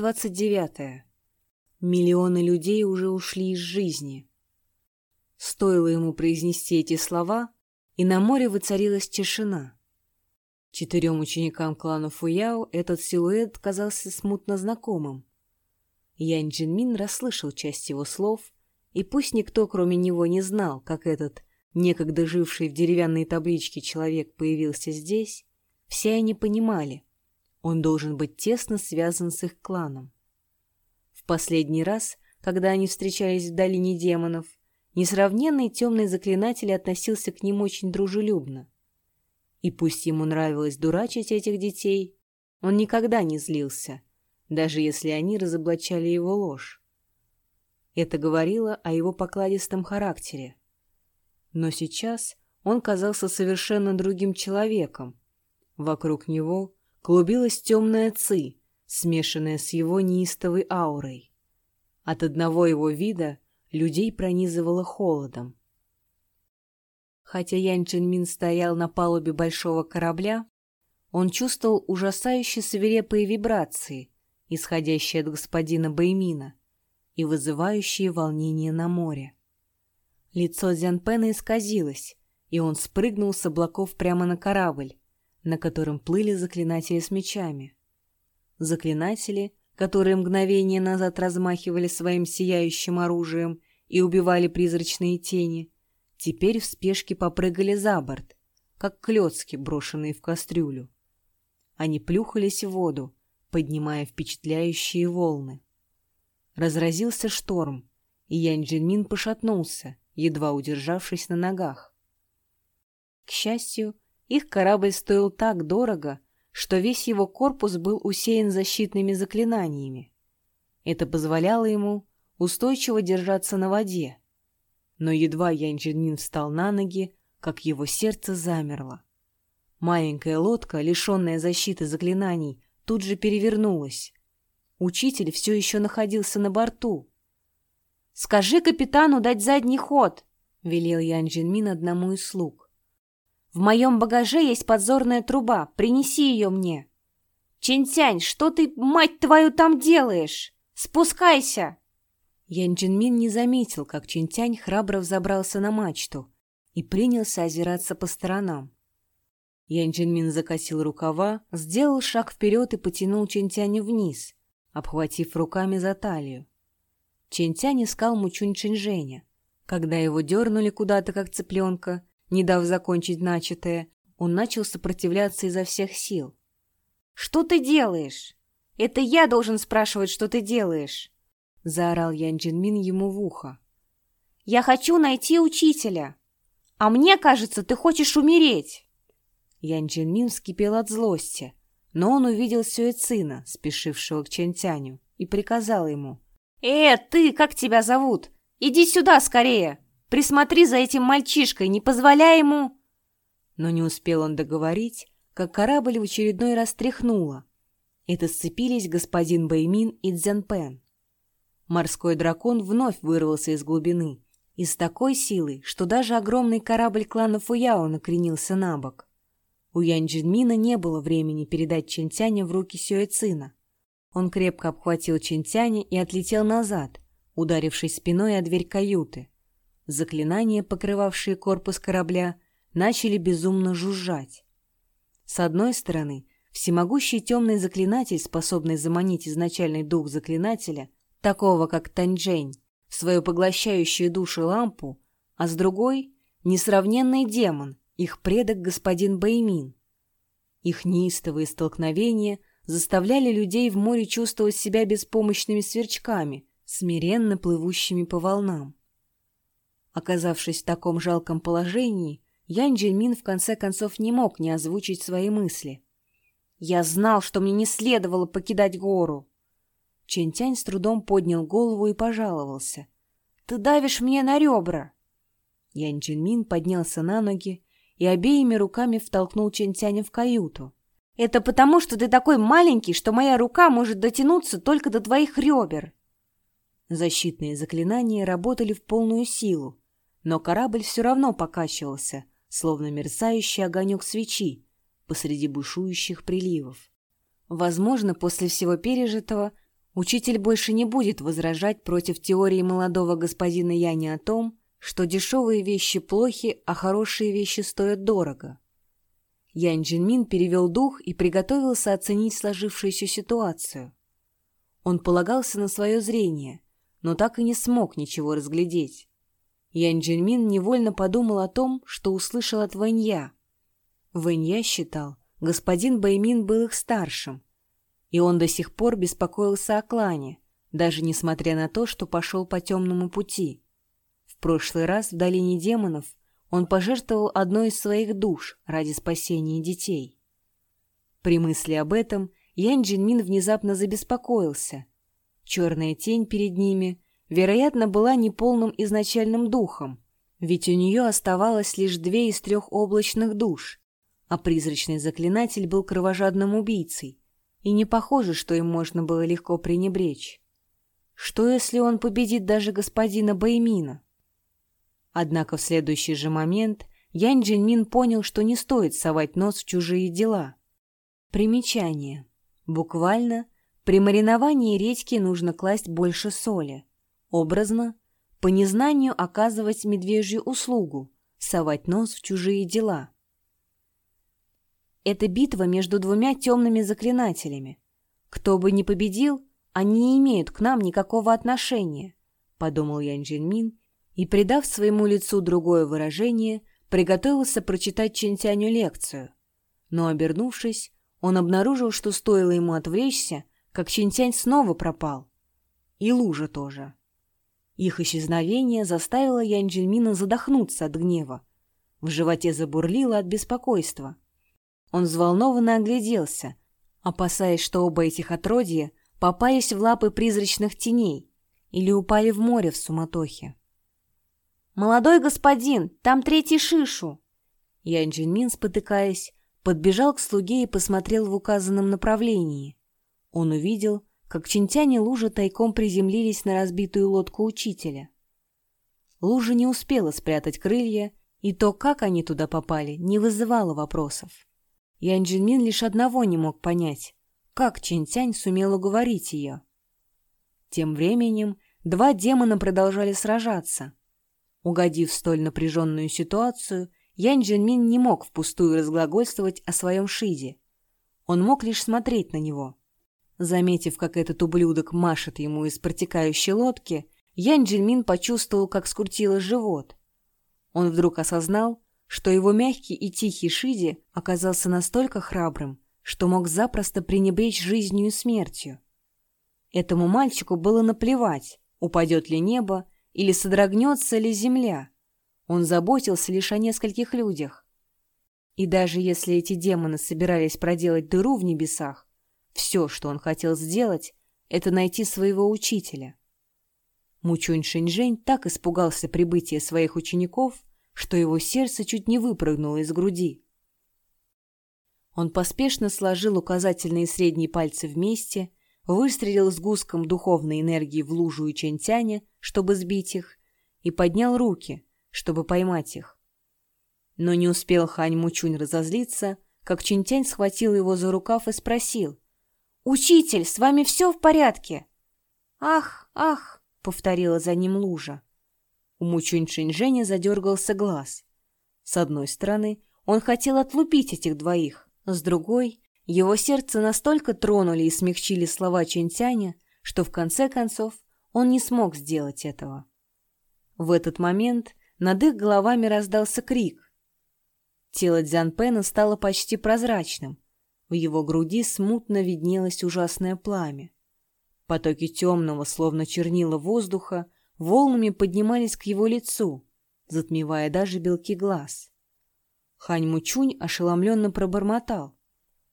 Глава 29. Миллионы людей уже ушли из жизни. Стоило ему произнести эти слова, и на море воцарилась тишина. Четырем ученикам клана Фуяо этот силуэт казался смутно знакомым. Янь Джинмин расслышал часть его слов, и пусть никто, кроме него, не знал, как этот, некогда живший в деревянной табличке человек появился здесь, все они понимали — он должен быть тесно связан с их кланом. В последний раз, когда они встречались в долине демонов, несравненный темный заклинатель относился к ним очень дружелюбно. И пусть ему нравилось дурачить этих детей, он никогда не злился, даже если они разоблачали его ложь. Это говорило о его покладистом характере. Но сейчас он казался совершенно другим человеком. Вокруг него клубилась темная ци, смешанная с его неистовой аурой. От одного его вида людей пронизывало холодом. Хотя Ян Джинмин стоял на палубе большого корабля, он чувствовал ужасающие свирепые вибрации, исходящие от господина Бэймина и вызывающие волнение на море. Лицо Дзянпена исказилось, и он спрыгнул с облаков прямо на корабль, на котором плыли заклинатели с мечами. Заклинатели, которые мгновение назад размахивали своим сияющим оружием и убивали призрачные тени, теперь в спешке попрыгали за борт, как клетки, брошенные в кастрюлю. Они плюхались в воду, поднимая впечатляющие волны. Разразился шторм, и Янь Джинмин пошатнулся, едва удержавшись на ногах. К счастью, их корабль стоил так дорого, что весь его корпус был усеян защитными заклинаниями. Это позволяло ему устойчиво держаться на воде. Но едва Янь Джинмин встал на ноги, как его сердце замерло. Маленькая лодка, лишенная защиты заклинаний, тут же перевернулась. Учитель все еще находился на борту. «Скажи капитану дать задний ход!» — велел Ян Джинмин одному из слуг. В моем багаже есть подзорная труба. Принеси ее мне. Чинтянь, что ты, мать твою, там делаешь? Спускайся!» Ян Джинмин не заметил, как Чинтянь храбро взобрался на мачту и принялся озираться по сторонам. Ян Джинмин закосил рукава, сделал шаг вперед и потянул Чинтяня вниз, обхватив руками за талию. Чинтянь искал Мучунь Чинжэня. Когда его дернули куда-то, как цыпленка, не дав закончить начатое, он начал сопротивляться изо всех сил. «Что ты делаешь? Это я должен спрашивать, что ты делаешь!» — заорал Ян Джинмин ему в ухо. «Я хочу найти учителя! А мне кажется, ты хочешь умереть!» Ян Джинмин вскипел от злости, но он увидел Сюэцина, спешившего к Чентяню, и приказал ему. «Э, ты, как тебя зовут? Иди сюда скорее!» Присмотри за этим мальчишкой, не позволяй ему...» Но не успел он договорить, как корабль в очередной раз тряхнуло. Это сцепились господин Бэймин и Цзянпен. Морской дракон вновь вырвался из глубины и с такой силой, что даже огромный корабль клана Фуяо накренился на бок. У Янь Джинмина не было времени передать Чентяня в руки Сюэцина. Он крепко обхватил Чентяня и отлетел назад, ударившись спиной о дверь каюты. Заклинания, покрывавшие корпус корабля, начали безумно жужжать. С одной стороны, всемогущий темный заклинатель, способный заманить изначальный дух заклинателя, такого как Таньчжэнь, в свою поглощающую душу лампу, а с другой — несравненный демон, их предок господин Бэймин. Их неистовые столкновения заставляли людей в море чувствовать себя беспомощными сверчками, смиренно плывущими по волнам. Оказавшись в таком жалком положении, Ян Джельмин в конце концов не мог не озвучить свои мысли. «Я знал, что мне не следовало покидать гору!» Чентянь с трудом поднял голову и пожаловался. «Ты давишь мне на ребра!» Ян Джельмин поднялся на ноги и обеими руками втолкнул Чентяня в каюту. «Это потому, что ты такой маленький, что моя рука может дотянуться только до твоих ребер!» Защитные заклинания работали в полную силу, но корабль все равно покачивался, словно мерцающий огонек свечи посреди бушующих приливов. Возможно, после всего пережитого учитель больше не будет возражать против теории молодого господина Яни о том, что дешевые вещи плохи, а хорошие вещи стоят дорого. Янь Джинмин перевел дух и приготовился оценить сложившуюся ситуацию. Он полагался на свое зрение, но так и не смог ничего разглядеть. Янь Джинмин невольно подумал о том, что услышал от Вэнья. Вэнья считал, господин Баймин был их старшим, и он до сих пор беспокоился о клане, даже несмотря на то, что пошел по темному пути. В прошлый раз в долине демонов он пожертвовал одной из своих душ ради спасения детей. При мысли об этом Янь Джинмин внезапно забеспокоился. Черная тень перед ними, вероятно, была неполным изначальным духом, ведь у нее оставалось лишь две из трех облачных душ, а призрачный заклинатель был кровожадным убийцей, и не похоже, что им можно было легко пренебречь. Что, если он победит даже господина Баймина? Однако в следующий же момент Янь Джинмин понял, что не стоит совать нос в чужие дела. Примечание. Буквально, при мариновании редьки нужно класть больше соли. Образно, по незнанию оказывать медвежью услугу, совать нос в чужие дела. Это битва между двумя темными заклинателями. Кто бы ни победил, они не имеют к нам никакого отношения, подумал Ян Джинмин и, придав своему лицу другое выражение, приготовился прочитать Чинтяню лекцию. Но, обернувшись, он обнаружил, что стоило ему отвлечься, как Чинтянь снова пропал. И лужа тоже. Их исчезновение заставило Янь Джельмина задохнуться от гнева. В животе забурлило от беспокойства. Он взволнованно огляделся, опасаясь, что оба этих отродья попались в лапы призрачных теней или упали в море в суматохе. «Молодой господин, там третий шишу!» Ян спотыкаясь, подбежал к слуге и посмотрел в указанном направлении. Он увидел, как Чинтянь и Лужа тайком приземлились на разбитую лодку учителя. Лужа не успела спрятать крылья, и то, как они туда попали, не вызывало вопросов. Ян Джинмин лишь одного не мог понять, как Чинтянь сумел уговорить ее. Тем временем два демона продолжали сражаться. Угодив столь напряженную ситуацию, Ян Джинмин не мог впустую разглагольствовать о своем Шиде. Он мог лишь смотреть на него. Заметив, как этот ублюдок машет ему из протекающей лодки, Ян Джинмин почувствовал, как скрутило живот. Он вдруг осознал, что его мягкий и тихий Шиди оказался настолько храбрым, что мог запросто пренебречь жизнью и смертью. Этому мальчику было наплевать, упадет ли небо или содрогнется ли земля. Он заботился лишь о нескольких людях. И даже если эти демоны собирались проделать дыру в небесах, все, что он хотел сделать, это найти своего учителя. Мучунь Шинжэнь так испугался прибытия своих учеников, что его сердце чуть не выпрыгнуло из груди. Он поспешно сложил указательные и средние пальцы вместе, выстрелил с гуском духовной энергии в лужу и Чентяня, чтобы сбить их, и поднял руки, чтобы поймать их. Но не успел Хань Мучунь разозлиться, как Чинтянь схватил его за рукав и спросил. «Учитель, с вами все в порядке?» «Ах, ах!» — повторила за ним лужа. У Мучунь Шинжэня задергался глаз. С одной стороны, он хотел отлупить этих двоих, с другой, его сердце настолько тронули и смягчили слова Чентяня, что в конце концов он не смог сделать этого. В этот момент над их головами раздался крик. Тело Дзянпена стало почти прозрачным. В его груди смутно виднелось ужасное пламя. Потоки темного, словно чернила воздуха, волнами поднимались к его лицу, затмевая даже белки глаз. Хань Мучунь ошеломленно пробормотал.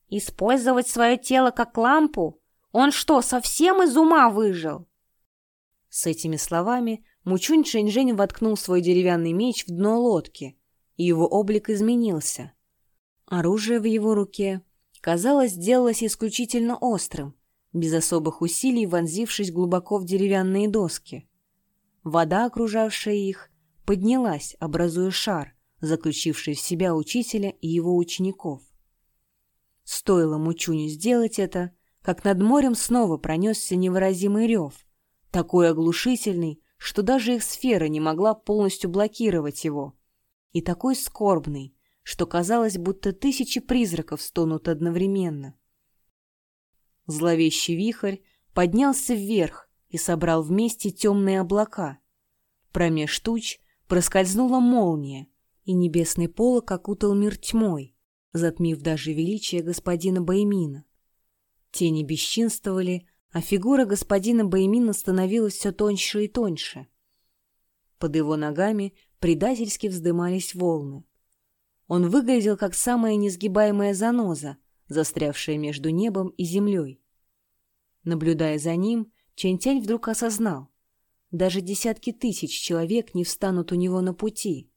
«Использовать свое тело как лампу? Он что, совсем из ума выжил?» С этими словами Мучунь Шэньчжэнь воткнул свой деревянный меч в дно лодки, и его облик изменился. Оружие в его руке, казалось, сделалось исключительно острым, без особых усилий вонзившись глубоко в деревянные доски. Вода, окружавшая их, поднялась, образуя шар, заключивший в себя учителя и его учеников. Стоило Мучуню сделать это, как над морем снова пронесся невыразимый рев, такой оглушительный, что даже их сфера не могла полностью блокировать его, и такой скорбный, что казалось, будто тысячи призраков стонут одновременно. Зловещий вихрь поднялся вверх и собрал вместе темные облака. Промеж туч проскользнула молния, и небесный полог окутал мир тьмой, затмив даже величие господина Баймина. Тени бесчинствовали, а фигура господина Баймина становилась все тоньше и тоньше. Под его ногами предательски вздымались волны. Он выглядел как самая несгибаемая заноза, застрявшая между небом и землей. Наблюдая за ним, Чэнь-Тянь вдруг осознал. Даже десятки тысяч человек не встанут у него на пути.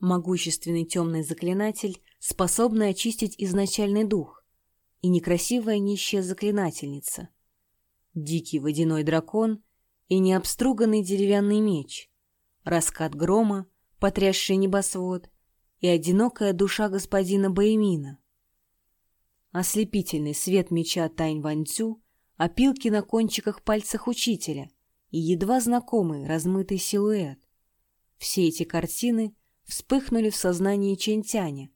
Могущественный темный заклинатель, способный очистить изначальный дух, и некрасивая нищая заклинательница. Дикий водяной дракон и необструганный деревянный меч. Раскат грома, потрясший небосвод, и одинокая душа господина Баймина. Ослепительный свет меча Тань Ванцю, опилки на кончиках пальцах учителя и едва знакомый размытый силуэт. Все эти картины вспыхнули в сознании Чентяня,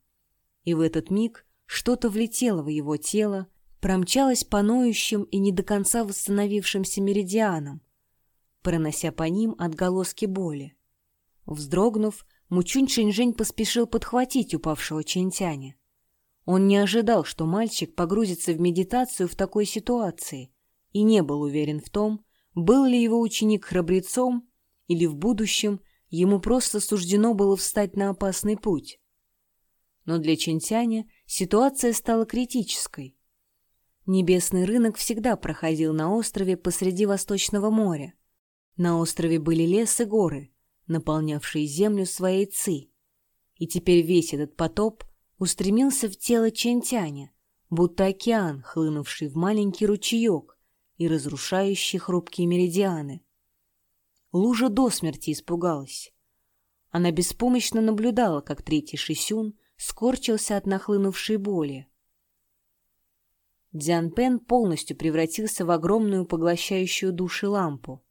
и в этот миг что-то влетело в его тело, промчалось по ноющим и не до конца восстановившимся меридианам, пронося по ним отголоски боли. Вздрогнув, Мучунь Шэньжэнь поспешил подхватить упавшего Чентяня. Он не ожидал, что мальчик погрузится в медитацию в такой ситуации, и не был уверен в том, был ли его ученик храбрецом или в будущем ему просто суждено было встать на опасный путь. Но для Чентяня ситуация стала критической. Небесный рынок всегда проходил на острове посреди Восточного моря. На острове были лес и горы, наполнявшие землю своей ци. И теперь весь этот потоп устремился в тело Чентяня, будто океан, хлынувший в маленький ручеек и разрушающий хрупкие меридианы. Лужа до смерти испугалась. Она беспомощно наблюдала, как третий Шисюн скорчился от нахлынувшей боли. Дзян Пен полностью превратился в огромную поглощающую души лампу.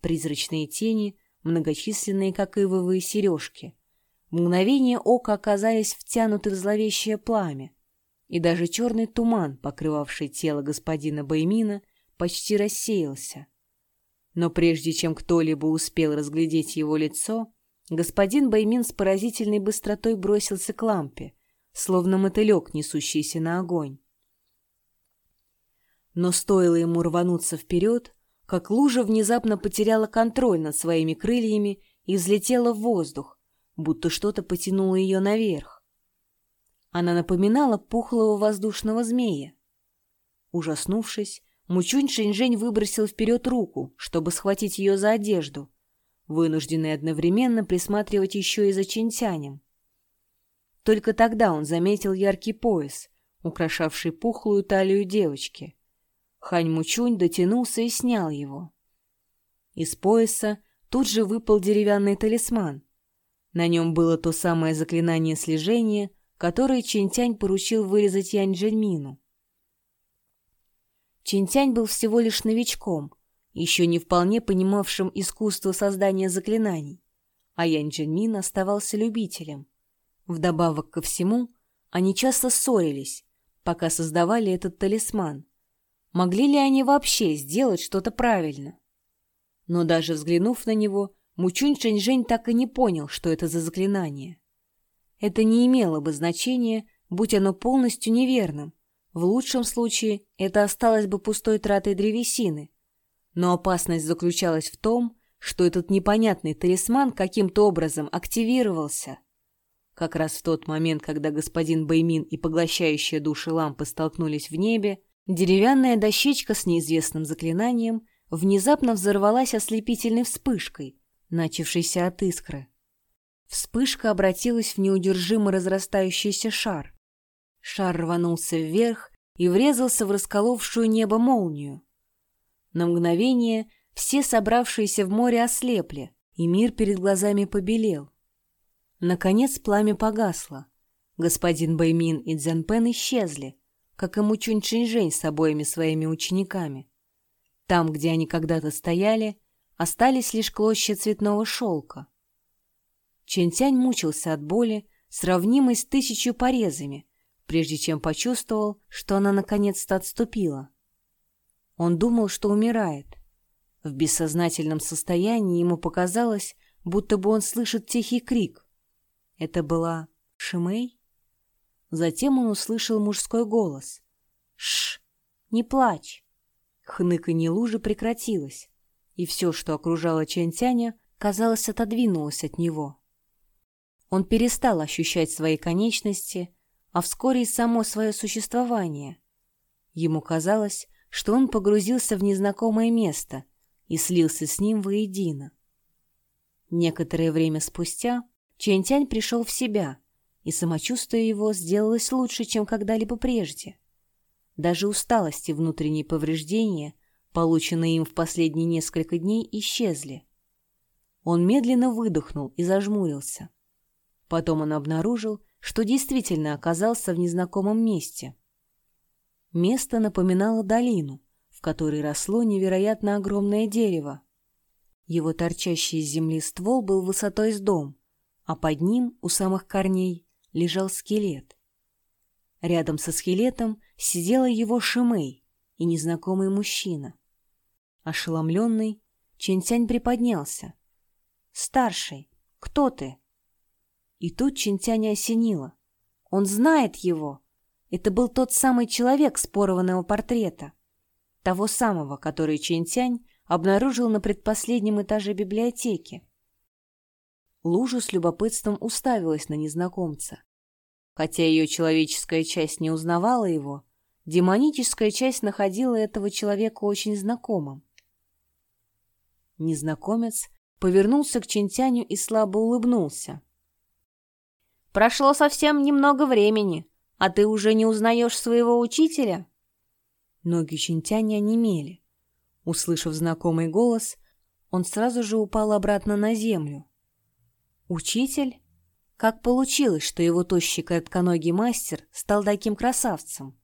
Призрачные тени многочисленные, как ивовые сережки. Мгновение ока оказались втянуты в зловещее пламя, и даже черный туман, покрывавший тело господина Баймина, почти рассеялся. Но прежде чем кто-либо успел разглядеть его лицо, господин Баймин с поразительной быстротой бросился к лампе, словно мотылек, несущийся на огонь. Но стоило ему рвануться вперед, как лужа внезапно потеряла контроль над своими крыльями и взлетела в воздух, будто что-то потянуло ее наверх. Она напоминала пухлого воздушного змея. Ужаснувшись, Мучунь Шэньжэнь выбросил вперед руку, чтобы схватить ее за одежду, вынужденный одновременно присматривать еще и за Чинтянем. Только тогда он заметил яркий пояс, украшавший пухлую талию девочки. Хань Мучунь дотянулся и снял его. Из пояса тут же выпал деревянный талисман. На нем было то самое заклинание слежения, которое Чинтянь поручил вырезать Янь Джельмину. Чинтянь был всего лишь новичком, еще не вполне понимавшим искусство создания заклинаний, а Янь Джельмин оставался любителем. Вдобавок ко всему, они часто ссорились, пока создавали этот талисман — Могли ли они вообще сделать что-то правильно? Но даже взглянув на него, Мучунь Шэньжэнь так и не понял, что это за заклинание. Это не имело бы значения, будь оно полностью неверным. В лучшем случае это осталось бы пустой тратой древесины. Но опасность заключалась в том, что этот непонятный талисман каким-то образом активировался. Как раз в тот момент, когда господин Бэймин и поглощающая души лампы столкнулись в небе, Деревянная дощечка с неизвестным заклинанием внезапно взорвалась ослепительной вспышкой, начавшейся от искры. Вспышка обратилась в неудержимо разрастающийся шар. Шар рванулся вверх и врезался в расколовшую небо молнию. На мгновение все собравшиеся в море ослепли, и мир перед глазами побелел. Наконец пламя погасло. Господин Бэймин и Дзянпен исчезли, как и Мучунь Чинжэнь с обоими своими учениками. Там, где они когда-то стояли, остались лишь клочья цветного шелка. Чентянь мучился от боли, сравнимой с тысячу порезами, прежде чем почувствовал, что она наконец-то отступила. Он думал, что умирает. В бессознательном состоянии ему показалось, будто бы он слышит тихий крик. Это была Шимей? Затем он услышал мужской голос. «Шш! Не плачь!» Хныканье лужи прекратилось, и все, что окружало Чэнь-Тяня, казалось, отодвинулось от него. Он перестал ощущать свои конечности, а вскоре и само свое существование. Ему казалось, что он погрузился в незнакомое место и слился с ним воедино. Некоторое время спустя Чэнь-Тянь пришел в себя, и самочувствие его сделалось лучше, чем когда-либо прежде. Даже усталость и внутренние повреждения, полученные им в последние несколько дней, исчезли. Он медленно выдохнул и зажмурился. Потом он обнаружил, что действительно оказался в незнакомом месте. Место напоминало долину, в которой росло невероятно огромное дерево. Его торчащий из земли ствол был высотой с дом, а под ним, у самых корней, лежал скелет. Рядом со скелетом сидела его Шимей и незнакомый мужчина. Ошеломленный, Чентянь приподнялся. «Старший, кто ты?» И тут Чинтяня осенило. Он знает его. Это был тот самый человек с порванного портрета. Того самого, который Чинтянь обнаружил на предпоследнем этаже библиотеки. Лужа с любопытством уставилась на незнакомца. Хотя ее человеческая часть не узнавала его, демоническая часть находила этого человека очень знакомым. Незнакомец повернулся к Чинтяню и слабо улыбнулся. Прошло совсем немного времени, а ты уже не узнаешь своего учителя?» Ноги Чинтяня онемели. Услышав знакомый голос, он сразу же упал обратно на землю. «Учитель? Как получилось, что его тощий коротконогий мастер стал таким красавцем?»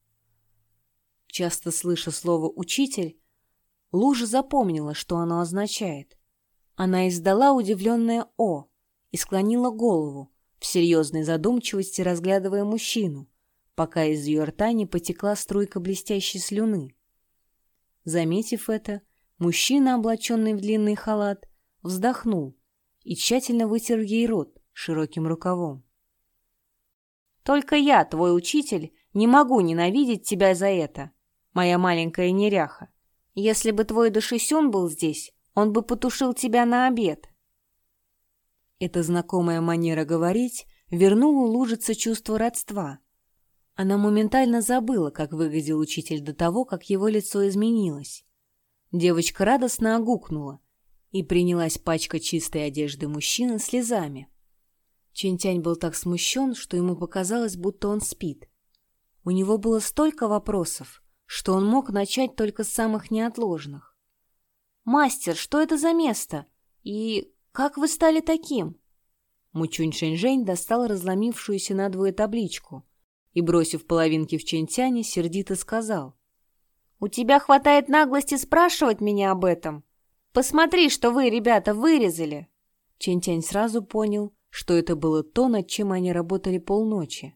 Часто слыша слово «учитель», Лужа запомнила, что оно означает. Она издала удивленное «о» и склонила голову, в серьезной задумчивости разглядывая мужчину, пока из ее рта не потекла струйка блестящей слюны. Заметив это, мужчина, облаченный в длинный халат, вздохнул и тщательно вытер ей рот широким рукавом. «Только я, твой учитель, не могу ненавидеть тебя за это, моя маленькая неряха. Если бы твой Дашисюн был здесь, он бы потушил тебя на обед». Эта знакомая манера говорить вернула лужице чувство родства. Она моментально забыла, как выглядел учитель до того, как его лицо изменилось. Девочка радостно огукнула и принялась пачкать чистой одежды мужчины слезами. Чентянь был так смущен, что ему показалось, будто он спит. У него было столько вопросов, что он мог начать только с самых неотложных. «Мастер, что это за место? И «Как вы стали таким?» Мучунь Шэньжэнь достал разломившуюся надвое табличку и, бросив половинки в Чэньтяне, сердито сказал. «У тебя хватает наглости спрашивать меня об этом? Посмотри, что вы, ребята, вырезали!» Чэньтянь сразу понял, что это было то, над чем они работали полночи.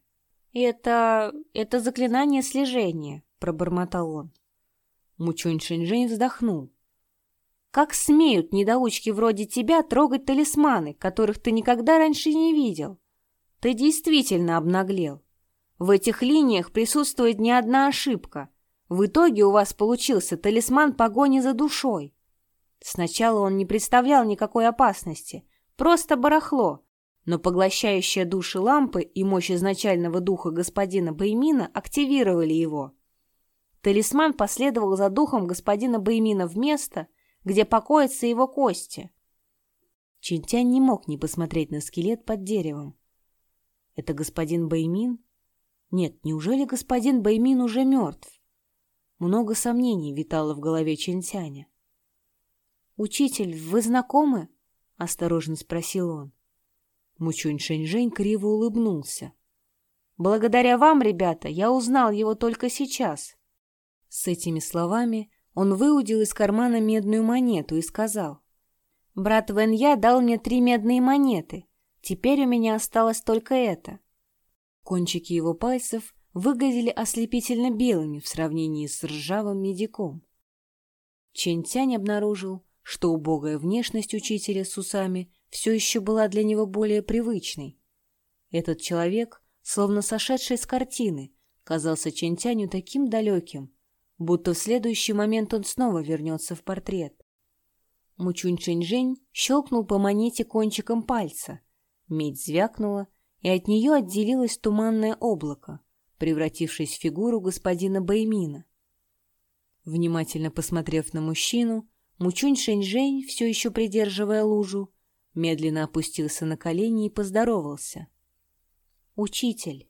«Это... это заклинание слежения», — пробормотал он. Мучунь Шэньжэнь вздохнул. Как смеют недоучки вроде тебя трогать талисманы, которых ты никогда раньше не видел? Ты действительно обнаглел. В этих линиях присутствует не одна ошибка. В итоге у вас получился талисман погони за душой. Сначала он не представлял никакой опасности, просто барахло, но поглощающая души лампы и мощь изначального духа господина Баймина активировали его. Талисман последовал за духом господина Баймина в место, где покоятся его кости. Чинтянь не мог не посмотреть на скелет под деревом. Это господин Баймин? Нет, неужели господин Баймин уже мертв? Много сомнений витало в голове Чинтяня. «Учитель, вы знакомы?» — осторожно спросил он. Мучунь Шэньжэнь криво улыбнулся. Благодаря вам, ребята, я узнал его только сейчас». С этими словами он выудил из кармана медную монету и сказал. «Брат Венья дал мне три медные монеты. Теперь у меня осталось только это». Кончики его пальцев выглядели ослепительно белыми в сравнении с ржавым медиком. Чэнь Тянь обнаружил, что убогая внешность учителя с усами все еще была для него более привычной. Этот человек, словно сошедший с картины, казался Чэнь Тяню таким далеким, будто в следующий момент он снова вернется в портрет. Мучунь Чэнь-Жень щелкнул по монете кончиком пальца. Медь звякнула, и от нее отделилось туманное облако, превратившись в фигуру господина Бэймина. Внимательно посмотрев на мужчину, Мучунь Шэньжэнь, все еще придерживая лужу, медленно опустился на колени и поздоровался. «Учитель!»